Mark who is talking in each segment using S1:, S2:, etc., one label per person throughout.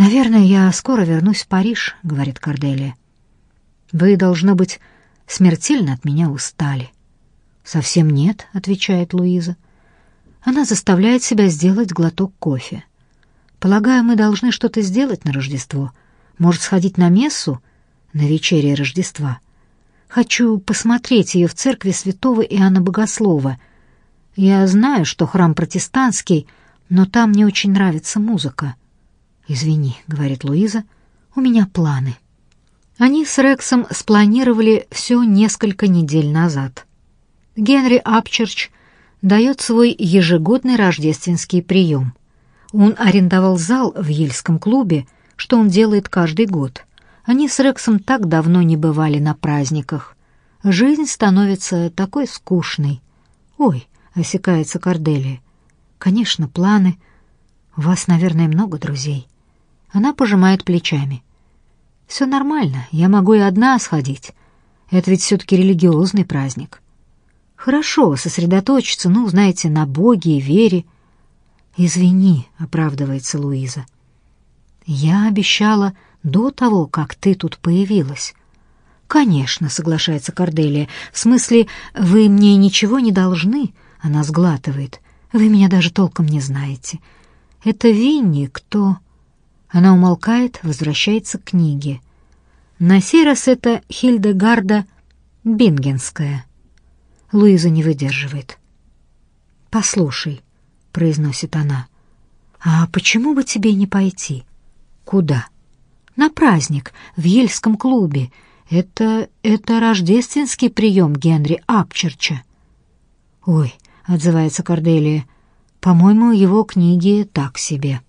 S1: «Наверное, я скоро вернусь в Париж», — говорит Корделия. «Вы, должно быть, смертельно от меня устали». «Совсем нет», — отвечает Луиза. Она заставляет себя сделать глоток кофе. «Полагаю, мы должны что-то сделать на Рождество. Может, сходить на мессу на вечере Рождества. Хочу посмотреть ее в церкви святого Иоанна Богослова. Я знаю, что храм протестантский, но там мне очень нравится музыка». «Извини», — говорит Луиза, — «у меня планы». Они с Рексом спланировали все несколько недель назад. Генри Апчерч дает свой ежегодный рождественский прием. Он арендовал зал в Ельском клубе, что он делает каждый год. Они с Рексом так давно не бывали на праздниках. Жизнь становится такой скучной. «Ой», — осекается Корделия, — «конечно, планы. У вас, наверное, много друзей». Она пожимает плечами. «Все нормально, я могу и одна сходить. Это ведь все-таки религиозный праздник». «Хорошо, сосредоточиться, ну, знаете, на Боге и вере». «Извини», — оправдывается Луиза. «Я обещала до того, как ты тут появилась». «Конечно», — соглашается Корделия. «В смысле, вы мне ничего не должны?» Она сглатывает. «Вы меня даже толком не знаете. Это Винни, кто...» Она умолкает, возвращается к книге. На сей раз это Хильдегарда Бингенская. Луиза не выдерживает. «Послушай», — произносит она, — «а почему бы тебе не пойти?» «Куда?» «На праздник, в Ельском клубе. Это... это рождественский прием Генри Апчерча». «Ой», — отзывается Корделия, — «по-моему, его книги так себе».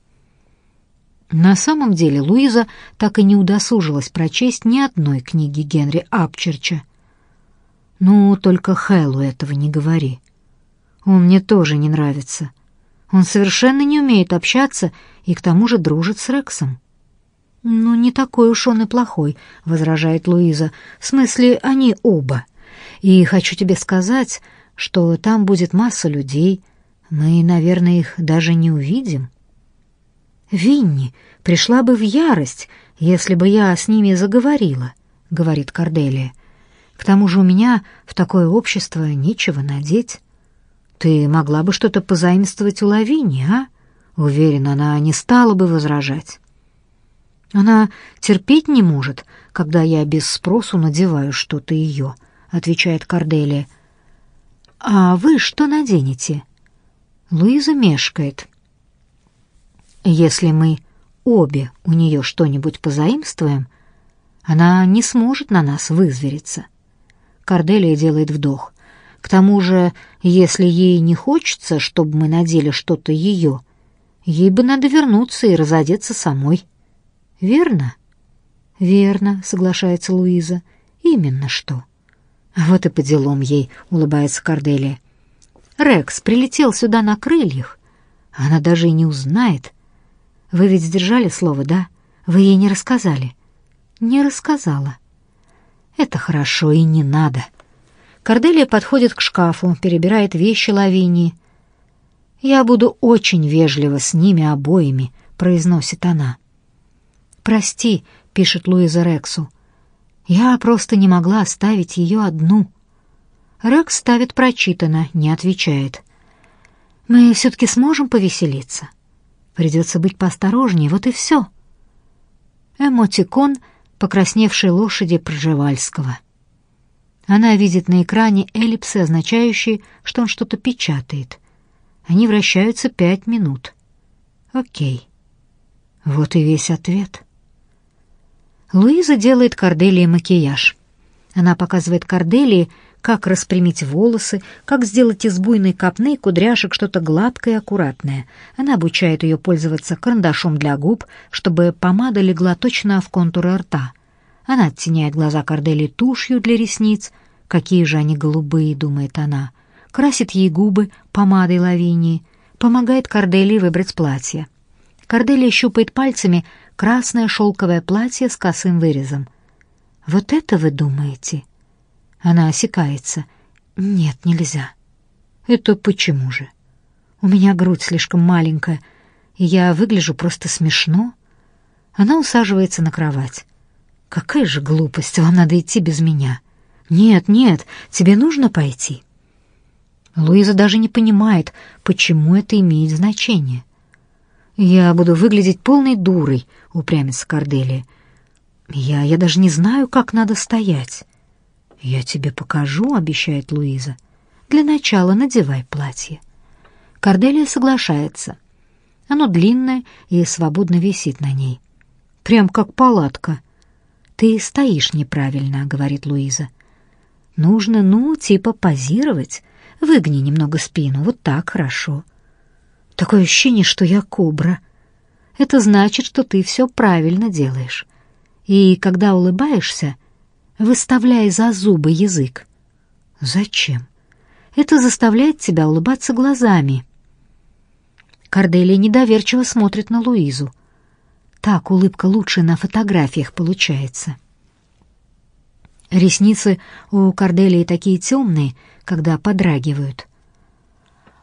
S1: На самом деле Луиза так и не удосужилась прочесть ни одной книги Генри Апчерча. «Ну, только Хэллу этого не говори. Он мне тоже не нравится. Он совершенно не умеет общаться и к тому же дружит с Рексом». «Ну, не такой уж он и плохой», — возражает Луиза. «В смысле, они оба. И хочу тебе сказать, что там будет масса людей. Мы, наверное, их даже не увидим». Винни пришла бы в ярость, если бы я с ними заговорила, говорит Корделия. К тому же у меня в такое общество нечего надеть. Ты могла бы что-то позаимствовать у Лавини, а? Уверена, она не стала бы возражать. Она терпеть не может, когда я без спросу надеваю что-то ее, отвечает Корделия. А вы что наденете? Луиза мешкает. Если мы обе у нее что-нибудь позаимствуем, она не сможет на нас вызвериться. Корделия делает вдох. К тому же, если ей не хочется, чтобы мы надели что-то ее, ей бы надо вернуться и разодеться самой. Верно? Верно, соглашается Луиза. Именно что. Вот и по делам ей, улыбается Корделия. Рекс прилетел сюда на крыльях. Она даже и не узнает, вы ведь сдержали слово, да? Вы ей не рассказали. Не рассказала. Это хорошо и не надо. Корделия подходит к шкафу, перебирает вещи Лавинии. Я буду очень вежлива с ними обоими, произносит она. Прости, пишет Луиза Рексу. Я просто не могла оставить ее одну. Рекс ставит прочитано, не отвечает. Мы все таки сможем повеселиться. Придется быть поосторожнее, вот и все. Эмотикон покрасневшей лошади Пржевальского. Она видит на экране эллипсы, означающие, что он что-то печатает. Они вращаются пять минут. Окей. Вот и весь ответ. Луиза делает Корделии макияж. Она показывает Корделии, как распрямить волосы, как сделать из буйной копны кудряшек что-то гладкое и аккуратное. Она обучает ее пользоваться карандашом для губ, чтобы помада легла точно в контуры рта. Она оттеняет глаза Кордели тушью для ресниц. Какие же они голубые, думает она. Красит ей губы помадой лавинии, помогает Кордели выбрать платье. Корделия щупает пальцами красное шелковое платье с косым вырезом. «Вот это вы думаете?» Она осекается. Нет, нельзя. Это почему же? У меня грудь слишком маленькая, и я выгляжу просто смешно. Она усаживается на кровать. «Какая же глупость, вам надо идти без меня». «Нет, нет, тебе нужно пойти». Луиза даже не понимает, почему это имеет значение. «Я буду выглядеть полной дурой», — упрямится Корделия. «Я... я даже не знаю, как надо стоять». «Я тебе покажу», — обещает Луиза. «Для начала надевай платье». Корделия соглашается. Оно длинное и свободно висит на ней. Прям как палатка. «Ты стоишь неправильно», — говорит Луиза. «Нужно, ну, типа позировать. Выгни немного спину, вот так хорошо». Такое ощущение, что я кобра. Это значит, что ты все правильно делаешь. И когда улыбаешься, выставляй за зубы язык. Зачем? Это заставляет тебя улыбаться глазами. Корделия недоверчиво смотрит на Луизу. Так улыбка лучше на фотографиях получается. Ресницы у Корделии такие темные, когда подрагивают.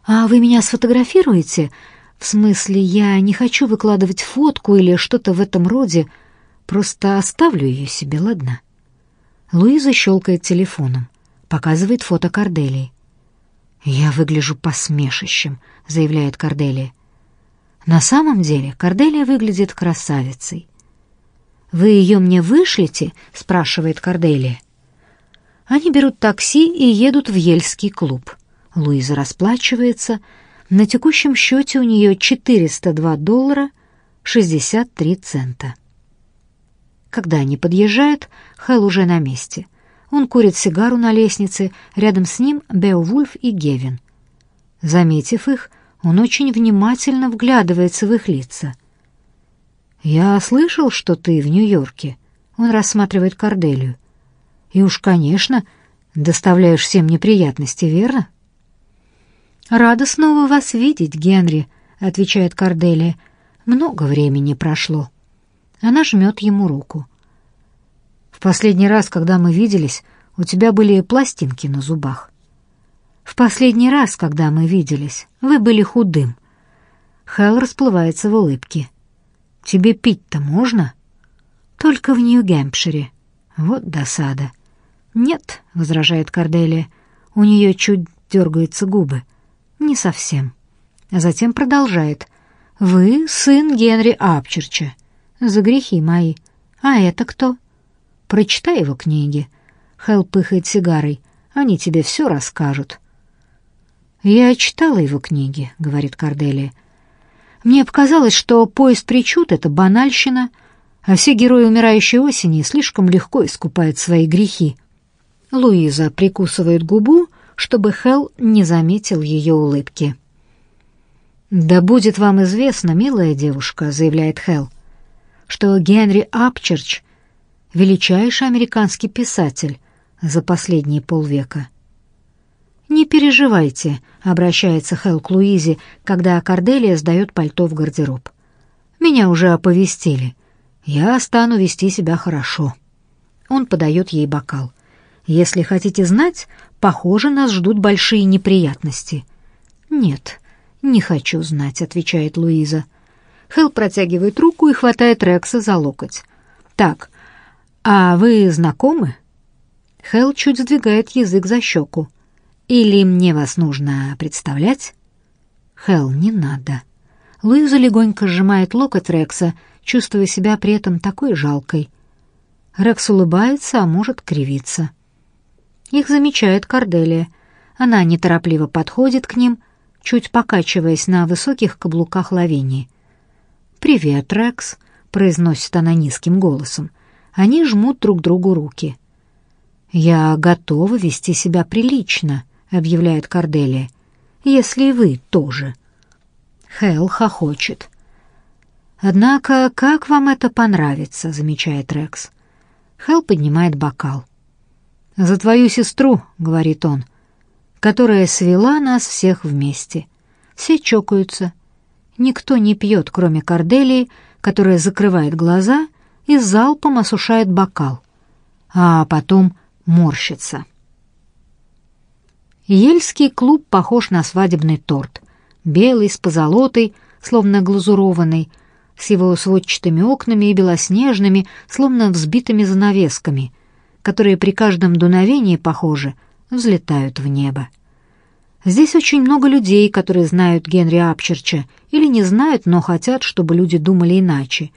S1: «А вы меня сфотографируете? В смысле, я не хочу выкладывать фотку или что-то в этом роде. Просто оставлю ее себе, ладно?» Луиза щелкает телефоном, показывает фото Корделии. «Я выгляжу посмешищем», — заявляет Корделия. На самом деле Корделия выглядит красавицей. «Вы ее мне вышлете?» — спрашивает Корделия. Они берут такси и едут в Ельский клуб. Луиза расплачивается. На текущем счете у нее 402 доллара 63 цента. Когда они подъезжают, Хэл уже на месте. Он курит сигару на лестнице, рядом с ним Беовульф и Гевин. Заметив их, он очень внимательно вглядывается в их лица. «Я слышал, что ты в Нью-Йорке», — он рассматривает Корделию. «И уж, конечно, доставляешь всем неприятности, верно?» «Рада снова вас видеть, Генри», — отвечает Корделия. «Много времени прошло». Она жмет ему руку. «В последний раз, когда мы виделись, у тебя были пластинки на зубах». «В последний раз, когда мы виделись, вы были худым». Хелл расплывается в улыбке. «Тебе пить-то можно?» «Только в Нью-Гэмпшире». «Вот досада». «Нет», — возражает Корделия, — «у нее чуть дергаются губы». Не совсем. А затем продолжает. Вы сын Генри Апчерча. За грехи мои. А это кто? Прочитай его книги. Хелл пыхает сигарой. Они тебе все расскажут. Я читала его книги, говорит Корделия. Мне показалось, что поезд причуд — это банальщина, а все герои умирающей осени слишком легко искупают свои грехи. Луиза прикусывает губу, чтобы Хел не заметил ее улыбки. «Да будет вам известно, милая девушка», — заявляет Хел, «что Генри Апчерч — величайший американский писатель за последние полвека». «Не переживайте», — обращается Хел к Луизе, когда Корделия сдает пальто в гардероб. «Меня уже оповестили. Я стану вести себя хорошо». Он подает ей бокал. «Если хотите знать, Похоже, нас ждут большие неприятности. Нет, не хочу знать, отвечает Луиза. Хэл протягивает руку и хватает Рекса за локоть. Так, а вы знакомы? Хэл чуть сдвигает язык за щеку. Или мне вас нужно представлять? Хэл, не надо. Луиза легонько сжимает локоть Рекса, чувствуя себя при этом такой жалкой. Рекс улыбается, а может кривиться. Их замечает Корделия. Она неторопливо подходит к ним, чуть покачиваясь на высоких каблуках лавинии. «Привет, Рекс», — произносит она низким голосом. Они жмут друг другу руки. «Я готова вести себя прилично», — объявляет Корделия. «Если и вы тоже». Хелл хохочет. «Однако, как вам это понравится?» — замечает Рекс. Хелл поднимает бокал. «За твою сестру», — говорит он, — «которая свела нас всех вместе». Все чокаются. Никто не пьет, кроме Корделии, которая закрывает глаза и залпом осушает бокал, а потом морщится. Ельский клуб похож на свадебный торт. Белый, с позолотой, словно глазурованный. с его сводчатыми окнами и белоснежными, словно взбитыми занавесками, которые при каждом дуновении, похоже, взлетают в небо. Здесь очень много людей, которые знают Генри Апчерча, или не знают, но хотят, чтобы люди думали иначе,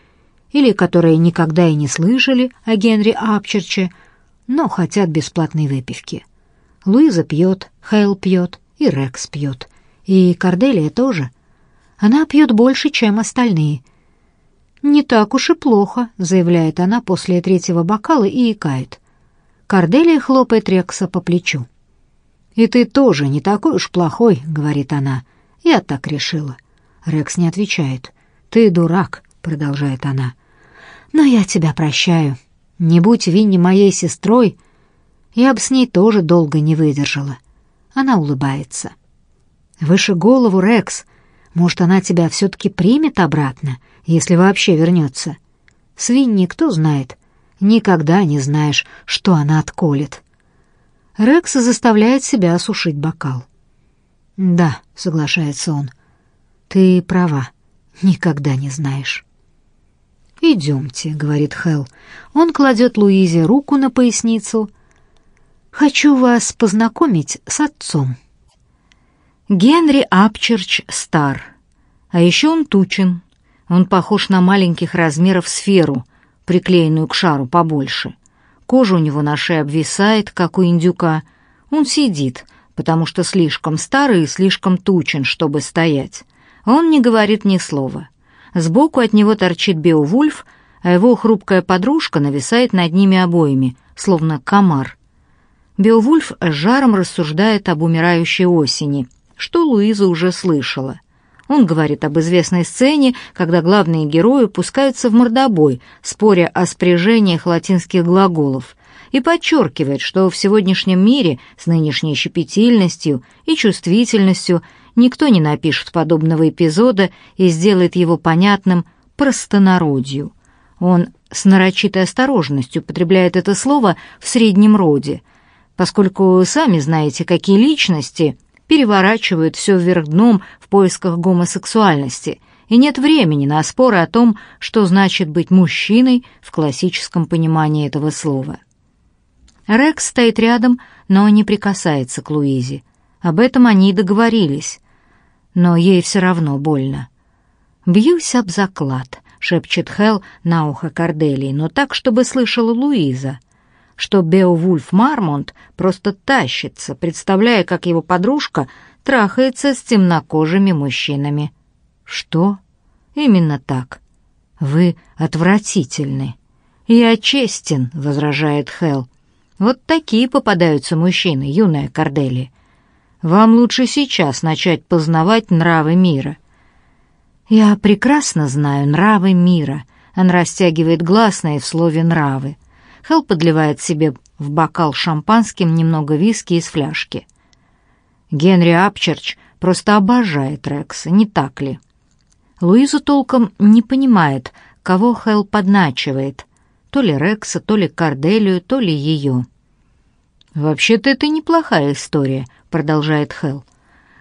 S1: или которые никогда и не слышали о Генри Апчерче, но хотят бесплатной выпивки. Луиза пьет, Хейл пьет, и Рекс пьет. И Корделия тоже. Она пьет больше, чем остальные. «Не так уж и плохо», — заявляет она после третьего бокала и икает. Корделия хлопает Рекса по плечу. «И ты тоже не такой уж плохой», — говорит она. «Я так решила». Рекс не отвечает. «Ты дурак», — продолжает она. «Но я тебя прощаю. Не будь Винни моей сестрой, я бы с ней тоже долго не выдержала». Она улыбается. «Выше голову, Рекс. Может, она тебя все-таки примет обратно, если вообще вернется. Свиньи кто знает. Никогда не знаешь, что она отколет». Рекс заставляет себя осушить бокал. «Да», — соглашается он, — «ты права, никогда не знаешь». «Идемте», — говорит Хелл. Он кладет Луизе руку на поясницу. «Хочу вас познакомить с отцом». Генри Апчерч стар, а еще он тучен. Он похож на маленьких размеров сферу, приклеенную к шару побольше. Кожа у него на шее обвисает, как у индюка. Он сидит, потому что слишком старый и слишком тучен, чтобы стоять. Он не говорит ни слова. Сбоку от него торчит Беовульф, а его хрупкая подружка нависает над ними обоими, словно комар. Беовульф с жаром рассуждает об умирающей осени — что Луиза уже слышала. Он говорит об известной сцене, когда главные герои пускаются в мордобой, споря о спряжениях латинских глаголов, и подчеркивает, что в сегодняшнем мире с нынешней щепетильностью и чувствительностью никто не напишет подобного эпизода и сделает его понятным простонародью. Он с нарочитой осторожностью употребляет это слово в среднем роде, поскольку сами знаете, какие личности переворачивают все вверх дном в поисках гомосексуальности, и нет времени на споры о том, что значит быть мужчиной в классическом понимании этого слова. Рекс стоит рядом, но не прикасается к Луизе. Об этом они и договорились, но ей все равно больно. «Бьюсь об заклад», — шепчет Хел на ухо Корделии, но так, чтобы слышала Луиза — что Беовульф Мармонт просто тащится, представляя, как его подружка трахается с темнокожими мужчинами. Что? Именно так. Вы отвратительны. Я честен, возражает Хел. Вот такие попадаются мужчины, юная Кардели. Вам лучше сейчас начать познавать нравы мира. Я прекрасно знаю нравы мира. Он растягивает гласные в слове нравы. Хелл подливает себе в бокал шампанским немного виски из фляжки. Генри Апчерч просто обожает Рекса, не так ли? Луиза толком не понимает, кого Хелл подначивает, то ли Рекса, то ли Корделию, то ли ее. «Вообще-то это неплохая история», — продолжает Хелл.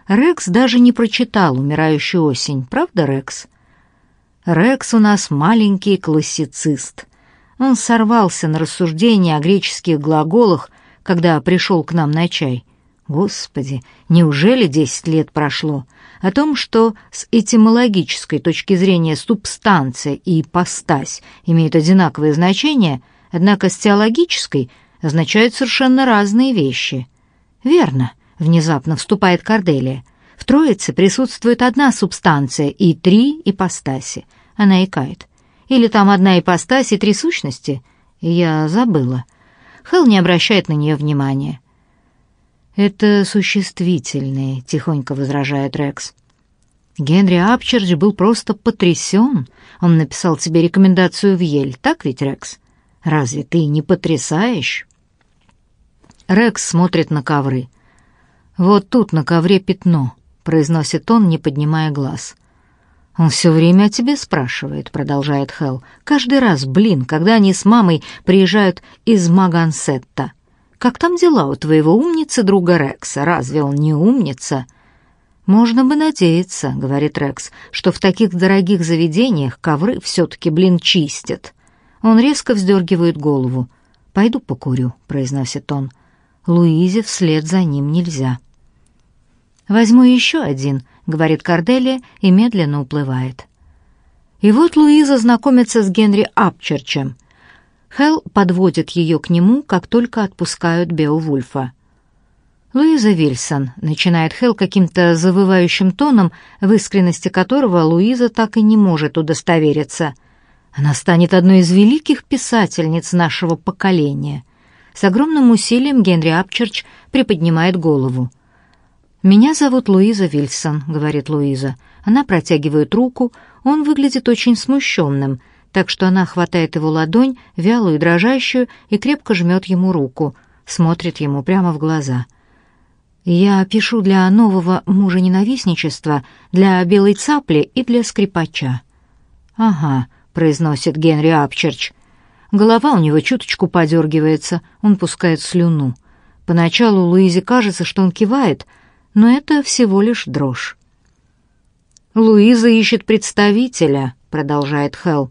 S1: «Рекс даже не прочитал «Умирающую осень», правда, Рекс?» «Рекс у нас маленький классицист. Он сорвался на рассуждения о греческих глаголах, когда пришел к нам на чай. Господи, неужели десять лет прошло? О том, что с этимологической точки зрения субстанция и ипостась имеют одинаковое значение, однако с теологической означают совершенно разные вещи. Верно, внезапно вступает Корделия. В Троице присутствует одна субстанция и три ипостаси. Она икает. Или там одна ипостась и три сущности? Я забыла. Хелл не обращает на нее внимания. «Это существительные», — тихонько возражает Рекс. Генри Апчерч был просто потрясен. Он написал тебе рекомендацию в Ель, так ведь, Рекс? Разве ты не потрясаешь? Рекс смотрит на ковры. «Вот тут на ковре пятно», — произносит он, не поднимая глаз. «Он все время о тебе спрашивает», — продолжает Хелл. «Каждый раз, блин, когда они с мамой приезжают из Магансетта. Как там дела у твоего умницы друга Рекса? Разве он не умница?» «Можно бы надеяться», — говорит Рекс, «что в таких дорогих заведениях ковры все-таки, блин, чистят». Он резко вздергивает голову. «Пойду покурю», — произносит он. Луизе вслед за ним нельзя. «Возьму еще один», — говорит Корделия и медленно уплывает. И вот Луиза знакомится с Генри Апчерчем. Хелл подводит ее к нему, как только отпускают Беовульфа. «Луиза Вильсон», — начинает Хелл каким-то завывающим тоном, в искренности которого Луиза так и не может удостовериться. «Она станет одной из великих писательниц нашего поколения». С огромным усилием Генри Апчерч приподнимает голову. «Меня зовут Луиза Вильсон», — говорит Луиза. Она протягивает руку, он выглядит очень смущенным, так что она хватает его ладонь, вялую и дрожащую, и крепко жмет ему руку, смотрит ему прямо в глаза. «Я пишу для нового мужа-ненавистничества, для белой цапли и для скрипача». «Ага», — произносит Генри Апчерч. Голова у него чуточку подергивается, он пускает слюну. Поначалу Луизе кажется, что он кивает, но это всего лишь дрожь. «Луиза ищет представителя», — продолжает Хелл.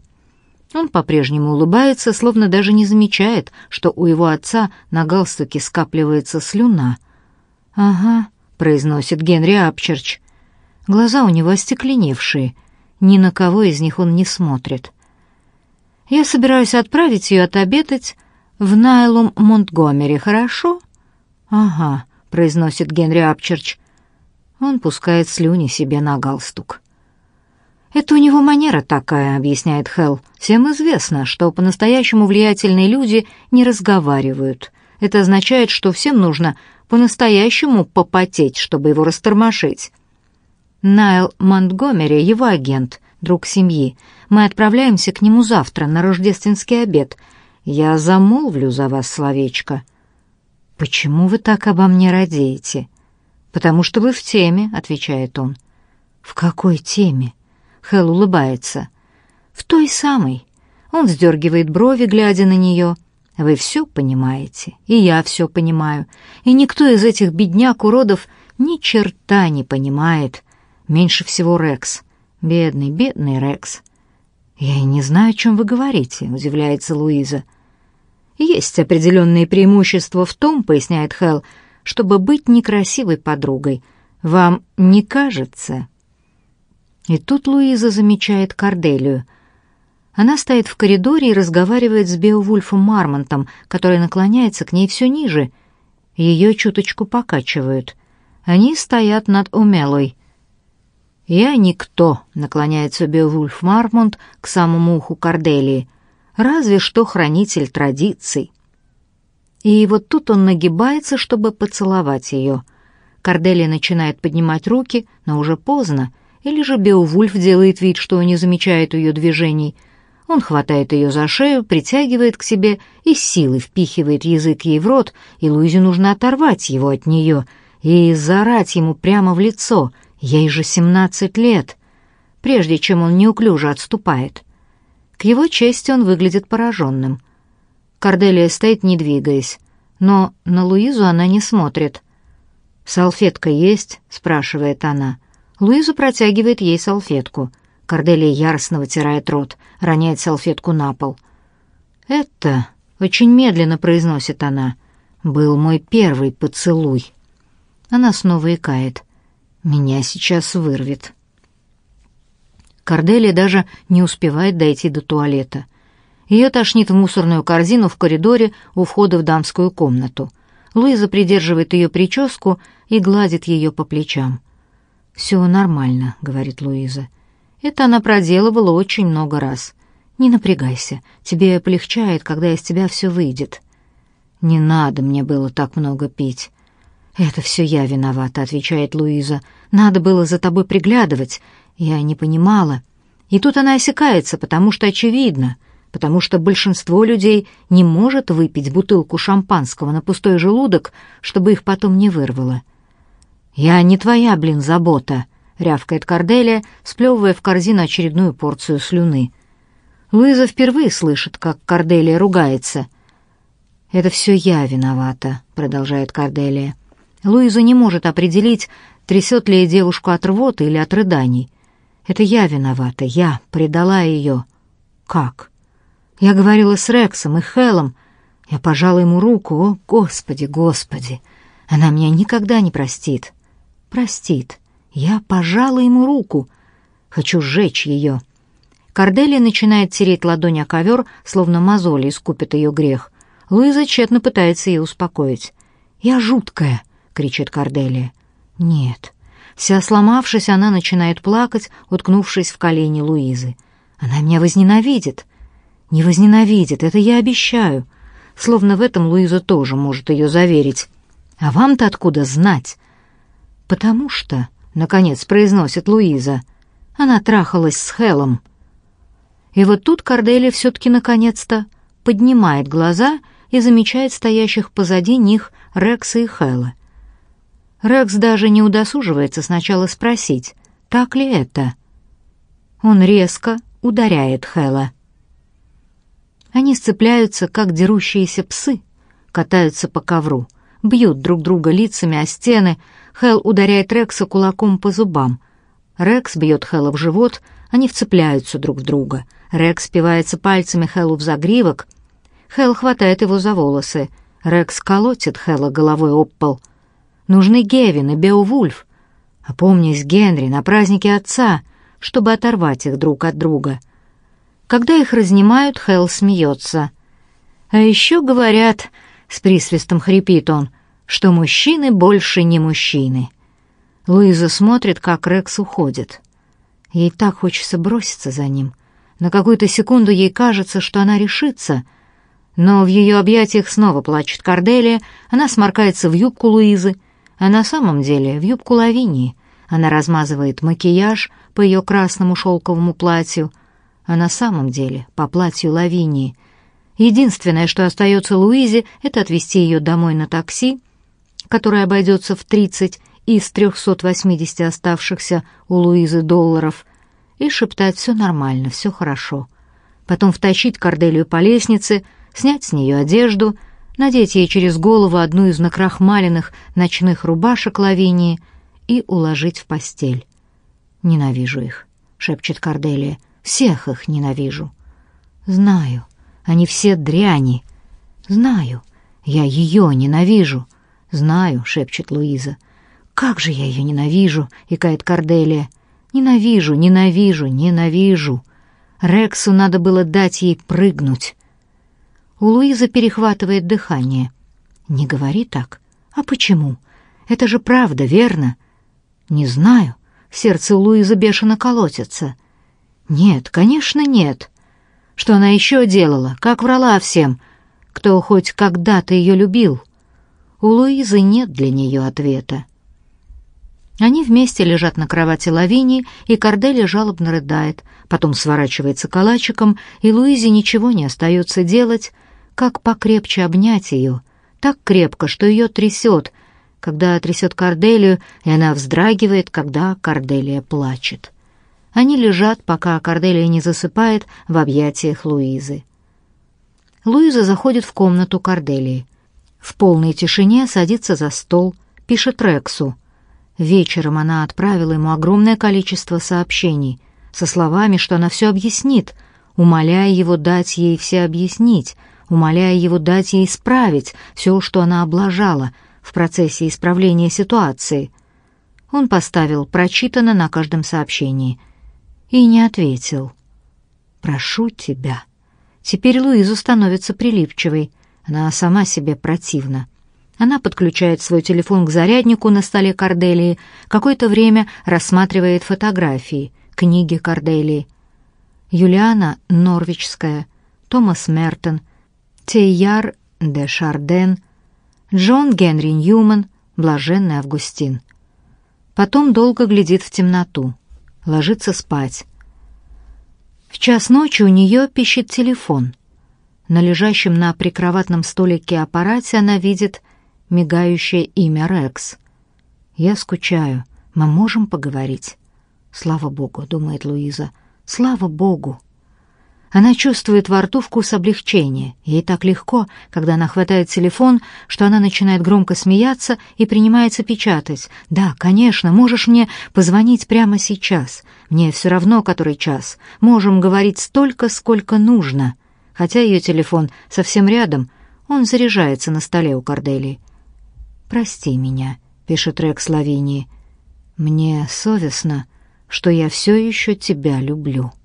S1: Он по-прежнему улыбается, словно даже не замечает, что у его отца на галстуке скапливается слюна. «Ага», — произносит Генри Апчерч. Глаза у него остекленевшие. Ни на кого из них он не смотрит. «Я собираюсь отправить ее отобедать в Найлом Монтгомери, хорошо?» «Ага», — произносит Генри Апчерч. Он пускает слюни себе на галстук. «Это у него манера такая», — объясняет Хелл. «Всем известно, что по-настоящему влиятельные люди не разговаривают. Это означает, что всем нужно по-настоящему попотеть, чтобы его растормошить». Найл Монтгомери — его агент, друг семьи. Мы отправляемся к нему завтра на рождественский обед. Я замолвлю за вас словечко». «Почему вы так обо мне радеете?» «Потому что вы в теме», — отвечает он. «В какой теме?» Хэл улыбается. «В той самой». Он вздергивает брови, глядя на нее. «Вы все понимаете, и я все понимаю, и никто из этих бедняк-уродов ни черта не понимает. Меньше всего Рекс. Бедный, бедный Рекс». «Я и не знаю, о чем вы говорите», — удивляется Луиза. «Есть определенные преимущества в том, — поясняет Хэл, — чтобы быть некрасивой подругой. Вам не кажется?» И тут Луиза замечает Корделию. Она стоит в коридоре и разговаривает с Беовульфом Мармонтом, который наклоняется к ней все ниже. Ее чуточку покачивают. Они стоят над Умелой. «Я никто», — наклоняется Беовульф Мармонт к самому уху Корделии, «разве что хранитель традиций». И вот тут он нагибается, чтобы поцеловать ее. Корделия начинает поднимать руки, но уже поздно, или же Беовульф делает вид, что не замечает ее движений. Он хватает ее за шею, притягивает к себе и силой впихивает язык ей в рот, и Луизе нужно оторвать его от нее и заорать ему прямо в лицо. Ей же семнадцать лет, прежде чем он неуклюже отступает. К его чести он выглядит пораженным — Корделия стоит, не двигаясь, но на Луизу она не смотрит. «Салфетка есть?» — спрашивает она. Луиза протягивает ей салфетку. Корделия яростно вытирает рот, роняет салфетку на пол. «Это...» — очень медленно произносит она. «Был мой первый поцелуй». Она снова икает. «Меня сейчас вырвет». Корделия даже не успевает дойти до туалета. Ее тошнит в мусорную корзину в коридоре у входа в дамскую комнату. Луиза придерживает ее прическу и гладит ее по плечам. «Все нормально», — говорит Луиза. «Это она проделывала очень много раз. Не напрягайся, тебе полегчает, когда из тебя все выйдет». «Не надо мне было так много пить». «Это все я виновата», — отвечает Луиза. «Надо было за тобой приглядывать. Я не понимала». И тут она осекается, потому что очевидно — потому что большинство людей не может выпить бутылку шампанского на пустой желудок, чтобы их потом не вырвало. «Я не твоя, блин, забота», — рявкает Корделия, сплевывая в корзину очередную порцию слюны. Луиза впервые слышит, как Корделия ругается. «Это все я виновата», — продолжает Корделия. Луиза не может определить, трясет ли девушку от рвоты или от рыданий. Это я виновата, я предала ее. Как? Я говорила с Рексом и Хелом. Я пожала ему руку. О, Господи, Господи! Она меня никогда не простит. Простит. Я пожала ему руку. Хочу сжечь ее. Корделия начинает тереть ладонь о ковер, словно мозоли искупит ее грех. Луиза тщетно пытается ее успокоить. «Я жуткая!» — кричит Корделия. «Нет». Вся сломавшись, она начинает плакать, уткнувшись в колени Луизы. «Она меня возненавидит!» «Не возненавидит, это я обещаю!» Словно в этом Луиза тоже может ее заверить. «А вам-то откуда знать?» «Потому что...» — наконец произносит Луиза. Она трахалась с Хелом. И вот тут Корделия все-таки наконец-то поднимает глаза и замечает стоящих позади них Рекса и Хэла. Рекс даже не удосуживается сначала спросить, так ли это. Он резко ударяет Хэла. Они сцепляются, как дерущиеся псы, катаются по ковру, бьют друг друга лицами о стены. Хэл ударяет Рекса кулаком по зубам. Рекс бьет Хэла в живот, они вцепляются друг в друга. Рекс спивается пальцами Хэлу в загривок. Хэл хватает его за волосы. Рекс колотит Хэла головой об пол. Нужны Гевин и Беовульф. Опомнись, Генри, на празднике отца, чтобы оторвать их друг от друга. Когда их разнимают, Хэл смеется. А еще говорят, с присвистом хрипит он, что мужчины больше не мужчины. Луиза смотрит, как Рекс уходит. Ей так хочется броситься за ним. На какую-то секунду ей кажется, что она решится, но в ее объятиях снова плачет Корделия, она сморкается в юбку Луизы, а на самом деле в юбку Лавинии. Она размазывает макияж по ее красному шелковому платью, а на самом деле по платью Лавинии. Единственное, что остается Луизе, это отвезти ее домой на такси, которое обойдется в 30 из 380 оставшихся у Луизы долларов, и шептать «все нормально, все хорошо». Потом втащить Корделию по лестнице, снять с нее одежду — надеть ей через голову одну из накрахмаленных ночных рубашек Лавинии и уложить в постель. «Ненавижу их», — шепчет Корделия. «Всех их ненавижу». «Знаю, они все дряни». «Знаю, я ее ненавижу». «Знаю», — шепчет Луиза. «Как же я ее ненавижу!» — икает Корделия. «Ненавижу, ненавижу, ненавижу!» Рексу надо было дать ей прыгнуть. У Луизы перехватывает дыхание. «Не говори так. А почему? Это же правда, верно?» «Не знаю. Сердце Луизы бешено колотится». «Нет, конечно, нет. Что она еще делала? Как врала всем? Кто хоть когда-то ее любил?» У Луизы нет для нее ответа. Они вместе лежат на кровати Лавини, и Корделия жалобно рыдает, потом сворачивается калачиком, и Луизе ничего не остается делать, как покрепче обнять ее, так крепко, что ее трясет, когда трясет Корделию, и она вздрагивает, когда Корделия плачет. Они лежат, пока Корделия не засыпает в объятиях Луизы. Луиза заходит в комнату Корделии. В полной тишине садится за стол, пишет Рексу. Вечером она отправила ему огромное количество сообщений со словами, что она все объяснит, умоляя его дать ей все объяснить, умоляя его дать ей исправить все, что она облажала в процессе исправления ситуации. Он поставил «прочитано» на каждом сообщении и не ответил. «Прошу тебя». Теперь Луиза становится прилипчивой, она сама себе противна. Она подключает свой телефон к заряднику на столе Корделии, какое-то время рассматривает фотографии, книги Корделии. Юлиана Норвичская, Томас Мертон, Тейяр де Шарден, Джон Генри Ньюман, блаженный Августин. Потом долго глядит в темноту, ложится спать. В час ночи у нее пищит телефон. На лежащем на прикроватном столике аппарате она видит мигающее имя Рекс. «Я скучаю. Мы можем поговорить?» «Слава Богу», — думает Луиза. «Слава Богу!» Она чувствует во рту вкус облегчения. Ей так легко, когда она хватает телефон, что она начинает громко смеяться и принимается печатать. «Да, конечно, можешь мне позвонить прямо сейчас. Мне все равно, который час. Можем говорить столько, сколько нужно». Хотя ее телефон совсем рядом, он заряжается на столе у Корделии. «Прости меня», — пишет Рекс Лавинии. «Мне совестно, что я все еще тебя люблю».